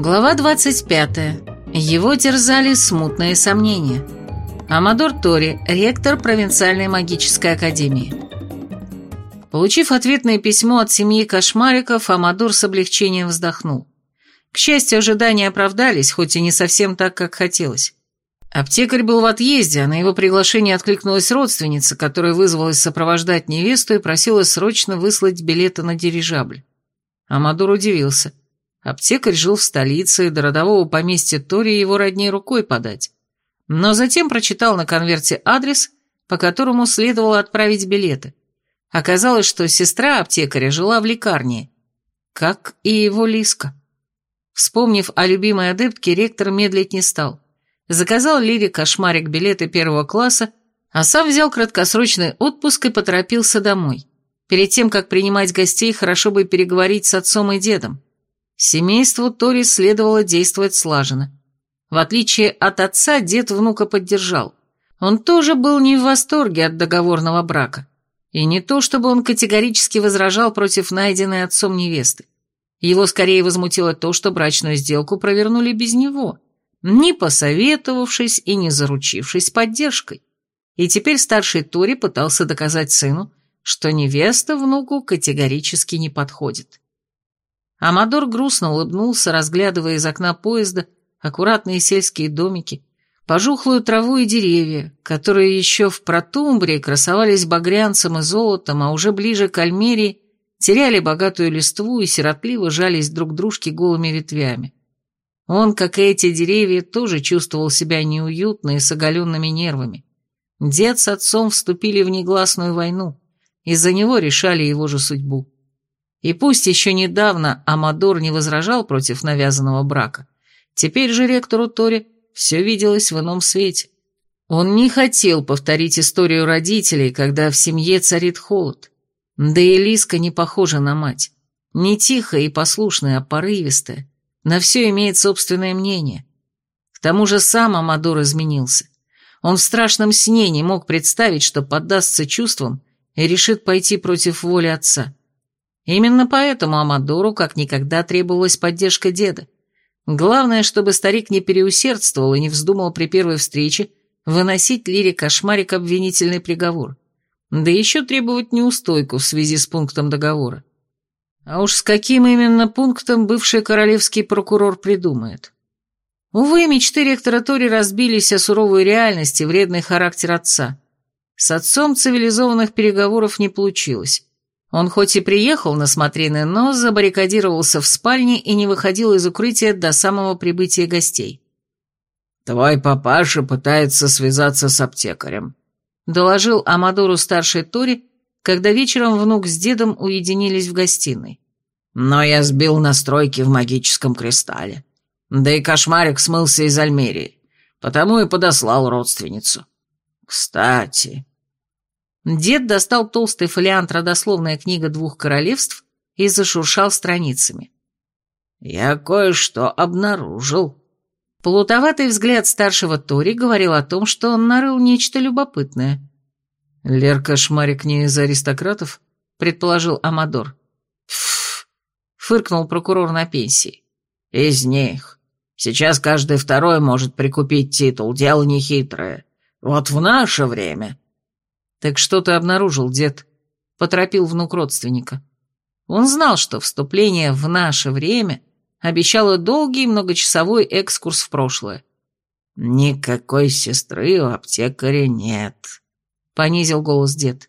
Глава 25. Его терзали смутные сомнения. Амадор Тори, ректор провинциальной магической академии. Получив ответное письмо от семьи кошмариков, Амадор с облегчением вздохнул. К счастью, ожидания оправдались, хоть и не совсем так, как хотелось. Аптекарь был в отъезде, а на его приглашение откликнулась родственница, которая вызвалась сопровождать невесту и просила срочно выслать билеты на дирижабль. Амадор удивился. Аптекарь жил в столице, до родового поместья Тори его родней рукой подать. Но затем прочитал на конверте адрес, по которому следовало отправить билеты. Оказалось, что сестра аптекаря жила в лекарне, как и его Лиска. Вспомнив о любимой адептке, ректор медлить не стал. Заказал Лире кошмарик билеты первого класса, а сам взял краткосрочный отпуск и поторопился домой. Перед тем, как принимать гостей, хорошо бы переговорить с отцом и дедом. Семейству Тори следовало действовать слаженно. В отличие от отца, дед внука поддержал. Он тоже был не в восторге от договорного брака. И не то, чтобы он категорически возражал против найденной отцом невесты. Его скорее возмутило то, что брачную сделку провернули без него, не посоветовавшись и не заручившись поддержкой. И теперь старший Тори пытался доказать сыну, что невеста внуку категорически не подходит. Амадор грустно улыбнулся, разглядывая из окна поезда аккуратные сельские домики, пожухлую траву и деревья, которые еще в протумбре красовались багрянцем и золотом, а уже ближе к Альмерии теряли богатую листву и сиротливо жались друг дружке голыми ветвями. Он, как и эти деревья, тоже чувствовал себя неуютно и с оголенными нервами. Дед с отцом вступили в негласную войну, из-за него решали его же судьбу. И пусть еще недавно Амадор не возражал против навязанного брака, теперь же ректору Тори все виделось в ином свете. Он не хотел повторить историю родителей, когда в семье царит холод. Да и Лиска не похожа на мать. Не тихая и послушная, а порывистая. На все имеет собственное мнение. К тому же сам Амадор изменился. Он в страшном сне не мог представить, что поддастся чувствам и решит пойти против воли отца. Именно поэтому Амадору как никогда требовалась поддержка деда. Главное, чтобы старик не переусердствовал и не вздумал при первой встрече выносить Лире Кошмарик обвинительный приговор. Да еще требовать неустойку в связи с пунктом договора. А уж с каким именно пунктом бывший королевский прокурор придумает. Увы, мечты ректора Тори разбились о суровой реальности, вредный характер отца. С отцом цивилизованных переговоров не получилось. Он хоть и приехал на смотрины, но забаррикадировался в спальне и не выходил из укрытия до самого прибытия гостей. «Твой папаша пытается связаться с аптекарем», — доложил Амадору старший Тори, когда вечером внук с дедом уединились в гостиной. «Но я сбил настройки в магическом кристалле. Да и кошмарик смылся из Альмерии, потому и подослал родственницу. Кстати, Дед достал толстый фолиант «Родословная книга двух королевств» и зашуршал страницами. «Я кое-что обнаружил». Плутоватый взгляд старшего Тори говорил о том, что он нарыл нечто любопытное. «Лерка Шмарик не из аристократов?» — предположил Амадор. «Фф!» — фыркнул прокурор на пенсии. «Из них. Сейчас каждый второй может прикупить титул, дело нехитрое. Вот в наше время...» «Так что ты обнаружил, дед?» — поторопил внук родственника. Он знал, что вступление в наше время обещало долгий многочасовой экскурс в прошлое. «Никакой сестры у аптекаря нет», — понизил голос дед.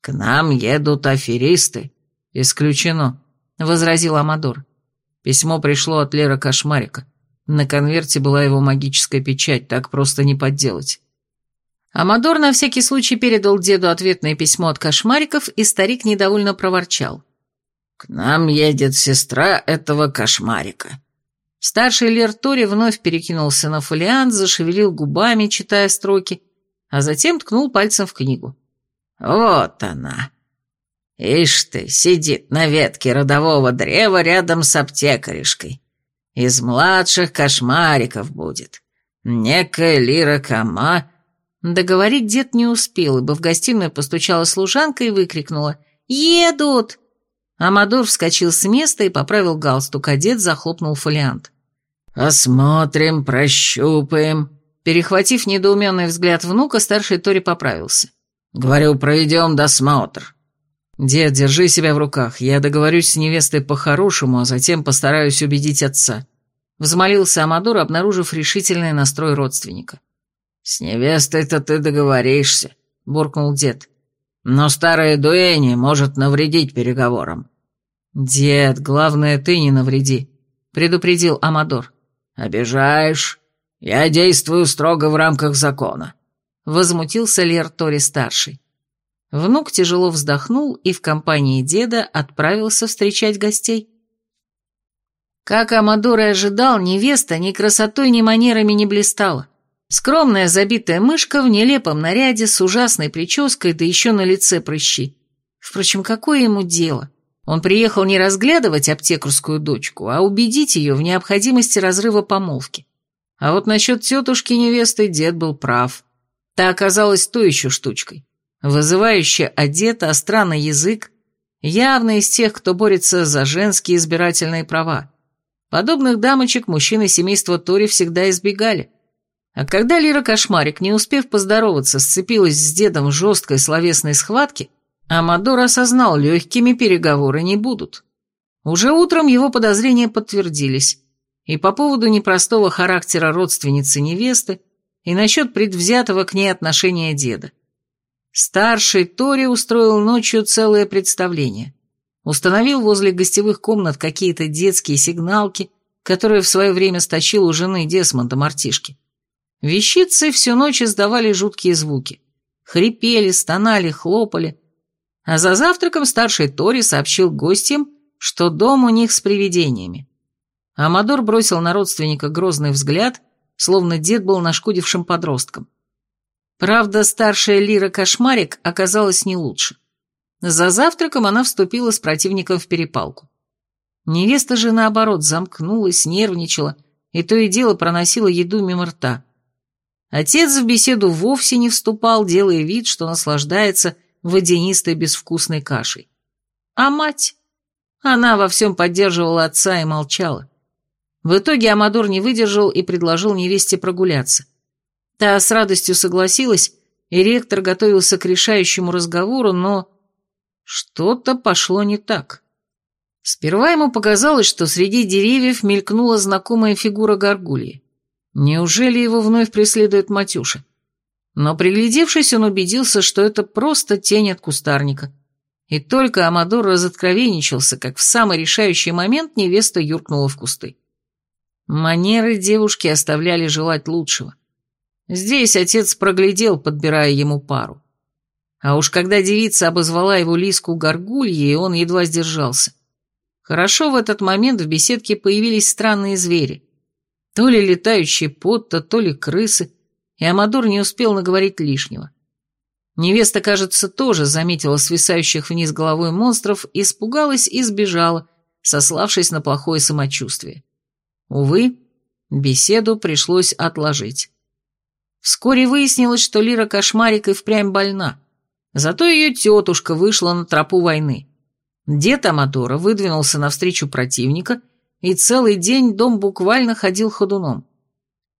«К нам едут аферисты». «Исключено», — возразил Амадор. Письмо пришло от Лера Кошмарика. На конверте была его магическая печать, так просто не подделать. Амадор на всякий случай передал деду ответное письмо от кошмариков, и старик недовольно проворчал. «К нам едет сестра этого кошмарика». Старший Лер Тори вновь перекинулся на фолиант, зашевелил губами, читая строки, а затем ткнул пальцем в книгу. «Вот она. Ишь ты, сидит на ветке родового древа рядом с аптекаришкой. Из младших кошмариков будет. Некая Лира Кама Договорить дед не успел, ибо в гостиную постучала служанка и выкрикнула «Едут!». Амадор вскочил с места и поправил галстук, а дед захлопнул фолиант. «Осмотрим, прощупаем». Перехватив недоуменный взгляд внука, старший Тори поправился. «Говорю, проведем досмотр». «Дед, держи себя в руках. Я договорюсь с невестой по-хорошему, а затем постараюсь убедить отца». Взмолился Амадор, обнаружив решительный настрой родственника. «С невестой-то ты договоришься», — буркнул дед. «Но старая дуэни может навредить переговорам». «Дед, главное, ты не навреди», — предупредил Амадор. «Обижаешь. Я действую строго в рамках закона», — возмутился Лер Тори-старший. Внук тяжело вздохнул и в компании деда отправился встречать гостей. Как Амадор и ожидал, невеста ни красотой, ни манерами не блистала. Скромная забитая мышка в нелепом наряде с ужасной прической, да еще на лице прыщи. Впрочем, какое ему дело? Он приехал не разглядывать аптекарскую дочку, а убедить ее в необходимости разрыва помолвки. А вот насчет тетушки невесты дед был прав. Та оказалась той еще штучкой. Вызывающе одета, а странный язык, явно из тех, кто борется за женские избирательные права. Подобных дамочек мужчины семейства Тори всегда избегали. А когда Лира Кошмарик, не успев поздороваться, сцепилась с дедом в жесткой словесной схватке, Амадор осознал, легкими переговоры не будут. Уже утром его подозрения подтвердились, и по поводу непростого характера родственницы невесты, и насчет предвзятого к ней отношения деда. Старший Тори устроил ночью целое представление. Установил возле гостевых комнат какие-то детские сигналки, которые в свое время стащил у жены Десмонда мартишки. Вещицы всю ночь издавали жуткие звуки. Хрипели, стонали, хлопали – а за завтраком старший Тори сообщил гостям, что дом у них с привидениями. Амадор бросил на родственника грозный взгляд, словно дед был нашкодившим подростком. Правда, старшая Лира Кошмарик оказалась не лучше. За завтраком она вступила с противником в перепалку. Невеста же, наоборот, замкнулась, нервничала и то и дело проносила еду мимо рта. Отец в беседу вовсе не вступал, делая вид, что наслаждается водянистой безвкусной кашей. А мать? Она во всем поддерживала отца и молчала. В итоге Амадор не выдержал и предложил невесте прогуляться. Та с радостью согласилась, и ректор готовился к решающему разговору, но что-то пошло не так. Сперва ему показалось, что среди деревьев мелькнула знакомая фигура горгульи. Неужели его вновь преследует Матюша? Но приглядевшись, он убедился, что это просто тень от кустарника. И только Амадор разоткровенничался, как в самый решающий момент невеста юркнула в кусты. Манеры девушки оставляли желать лучшего. Здесь отец проглядел, подбирая ему пару. А уж когда девица обозвала его лиску горгульей, он едва сдержался. Хорошо в этот момент в беседке появились странные звери. То ли летающие потто, то ли крысы, и Амадор не успел наговорить лишнего. Невеста, кажется, тоже заметила свисающих вниз головой монстров, испугалась и сбежала, сославшись на плохое самочувствие. Увы, беседу пришлось отложить. Вскоре выяснилось, что Лира Кошмарик и впрямь больна. Зато ее тетушка вышла на тропу войны. Дед Амадора выдвинулся навстречу противника, и целый день дом буквально ходил ходуном.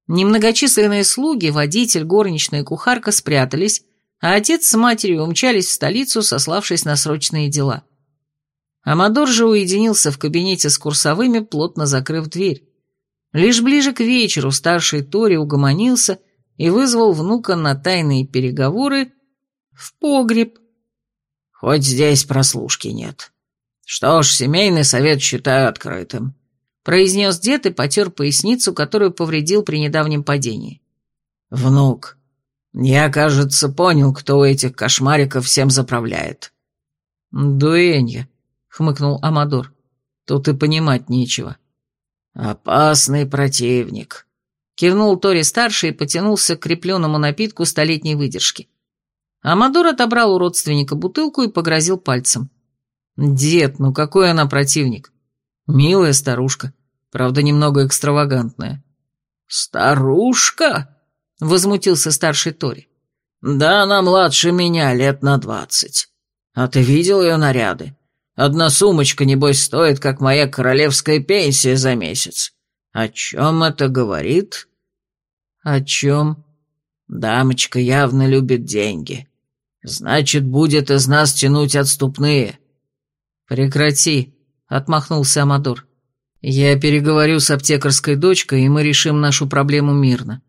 Немногочисленные слуги, водитель, горничная и кухарка спрятались, а отец с матерью умчались в столицу, сославшись на срочные дела. Амадор же уединился в кабинете с курсовыми, плотно закрыв дверь. Лишь ближе к вечеру старший Тори угомонился и вызвал внука на тайные переговоры в погреб. «Хоть здесь прослушки нет. Что ж, семейный совет считаю открытым произнес дед и потер поясницу, которую повредил при недавнем падении. «Внук, я, кажется, понял, кто у этих кошмариков всем заправляет». «Дуэнья», — хмыкнул Амадор, — «тут и понимать нечего». «Опасный противник», — кивнул Тори-старший и потянулся к крепленному напитку столетней выдержки. Амадор отобрал у родственника бутылку и погрозил пальцем. «Дед, ну какой она противник? Милая старушка. Правда, немного экстравагантная. «Старушка?» — возмутился старший Тори. «Да она младше меня лет на двадцать. А ты видел ее наряды? Одна сумочка, небось, стоит, как моя королевская пенсия за месяц. «О чем это говорит?» «О чем?» «Дамочка явно любит деньги. Значит, будет из нас тянуть отступные». «Прекрати», — отмахнулся Амадор. «Я переговорю с аптекарской дочкой, и мы решим нашу проблему мирно».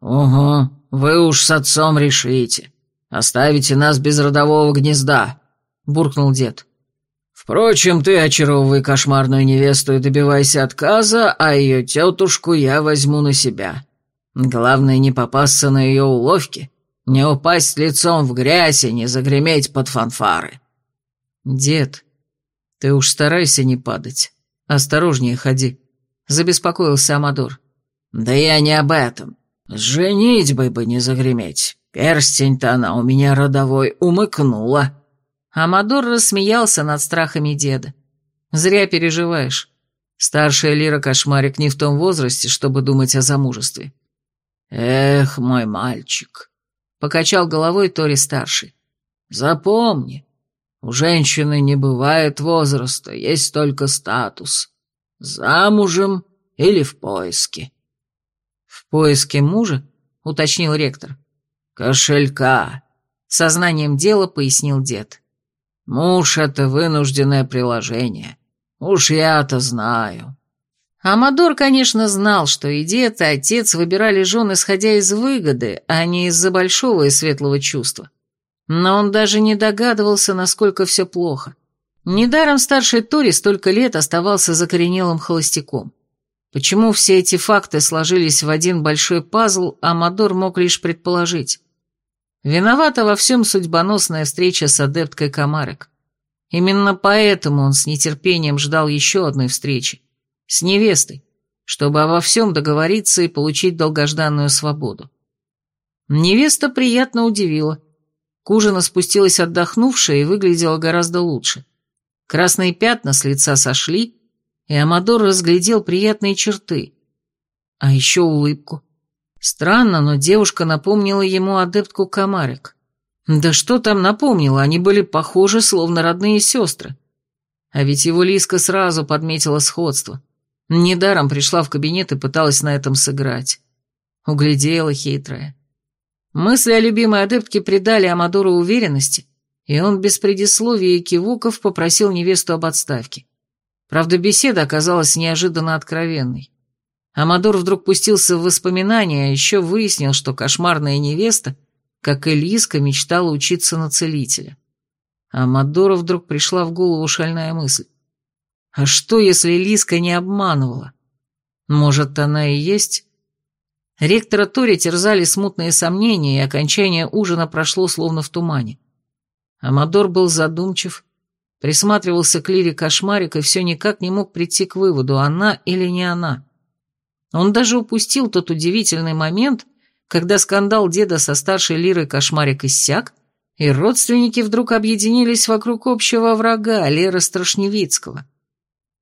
«Угу, вы уж с отцом решите. Оставите нас без родового гнезда», — буркнул дед. «Впрочем, ты очаровывай кошмарную невесту и добивайся отказа, а ее тетушку я возьму на себя. Главное, не попасться на ее уловки, не упасть лицом в грязь и не загреметь под фанфары». «Дед, ты уж старайся не падать. Осторожнее ходи», — забеспокоился Амадор. «Да я не об этом. С женитьбой бы не загреметь. Перстень-то она у меня родовой умыкнула». Амадор рассмеялся над страхами деда. «Зря переживаешь. Старшая Лира Кошмарик не в том возрасте, чтобы думать о замужестве». «Эх, мой мальчик», — покачал головой Тори-старший. «Запомни, у женщины не бывает возраста, есть только статус. Замужем или в поиске». «В поиске мужа?» — уточнил ректор. «Кошелька», — сознанием дела пояснил дед. «Муж — это вынужденное приложение. Уж я-то знаю». Амадор, конечно, знал, что и дед, и отец выбирали жен, исходя из выгоды, а не из-за большого и светлого чувства. Но он даже не догадывался, насколько все плохо. Недаром старший Тори столько лет оставался закоренелым холостяком. Почему все эти факты сложились в один большой пазл, Амадор мог лишь предположить. Виновата во всем судьбоносная встреча с адепткой Камарек. Именно поэтому он с нетерпением ждал еще одной встречи с невестой, чтобы обо всем договориться и получить долгожданную свободу. Невеста приятно удивила. К ужину спустилась отдохнувшая и выглядела гораздо лучше. Красные пятна с лица сошли, и Амадор разглядел приятные черты. А еще улыбку. Странно, но девушка напомнила ему адептку Камарик. Да что там напомнила, они были похожи, словно родные сестры. А ведь его Лиска сразу подметила сходство. Недаром пришла в кабинет и пыталась на этом сыграть. Углядела хитрая. Мысли о любимой адептке придали Амадору уверенности, и он без предисловий и кивуков попросил невесту об отставке. Правда, беседа оказалась неожиданно откровенной. Амадор вдруг пустился в воспоминания, а еще выяснил, что кошмарная невеста, как и Лиска, мечтала учиться на целителя. Амадору вдруг пришла в голову шальная мысль. А что, если Лиска не обманывала? Может, она и есть? Ректора Тори терзали смутные сомнения, и окончание ужина прошло словно в тумане. Амадор был задумчив, присматривался к Лире Кошмарик и все никак не мог прийти к выводу, она или не она. Он даже упустил тот удивительный момент, когда скандал деда со старшей Лирой Кошмарик иссяк, и родственники вдруг объединились вокруг общего врага, Леры Страшневицкого.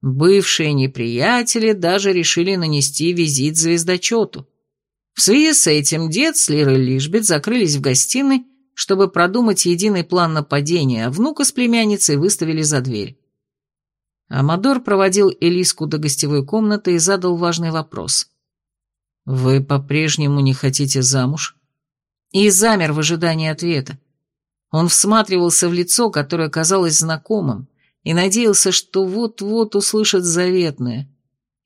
Бывшие неприятели даже решили нанести визит звездочету. В связи с этим дед с Лирой Лишбет закрылись в гостиной, чтобы продумать единый план нападения, а внука с племянницей выставили за дверь. Амадор проводил Элиску до гостевой комнаты и задал важный вопрос. «Вы по-прежнему не хотите замуж?» И замер в ожидании ответа. Он всматривался в лицо, которое казалось знакомым, и надеялся, что вот-вот услышит заветное.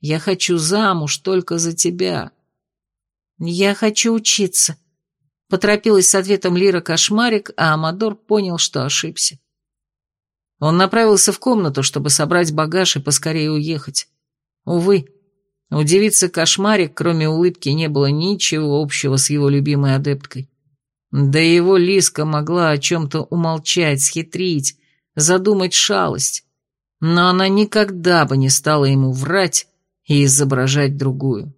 «Я хочу замуж только за тебя». «Я хочу учиться», — поторопилась с ответом Лира Кошмарик, а Амадор понял, что ошибся. Он направился в комнату, чтобы собрать багаж и поскорее уехать. Увы, у девицы Кошмарик, кроме улыбки, не было ничего общего с его любимой адепткой. Да его Лиска могла о чем-то умолчать, схитрить, задумать шалость, но она никогда бы не стала ему врать и изображать другую.